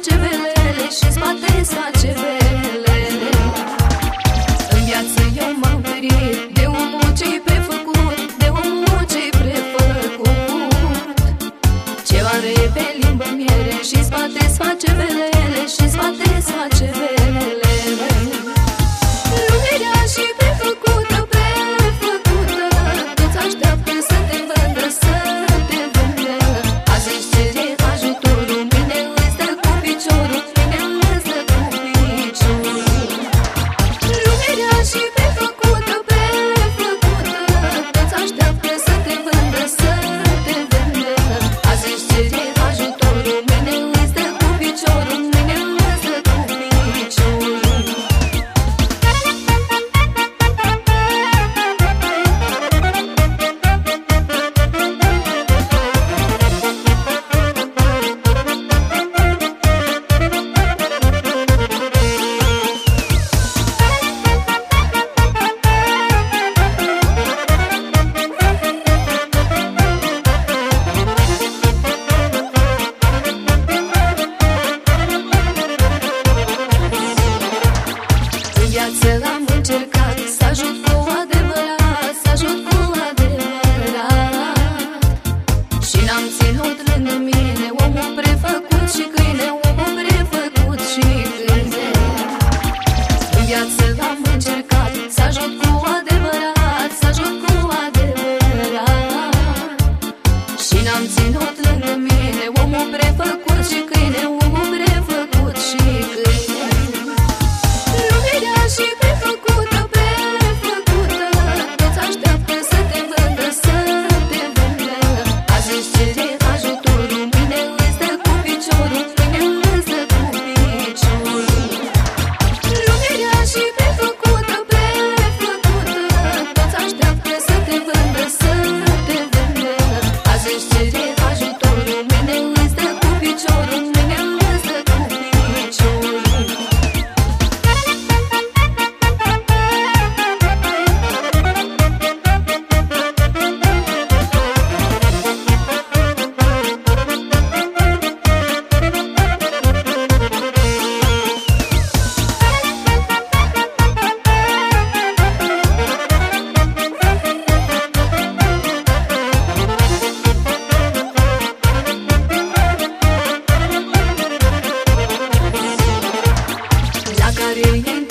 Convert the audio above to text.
face velele și spate să velele În viață eu m-am ferit L-am ținut lângă mine Omul prefăcut și câine sitting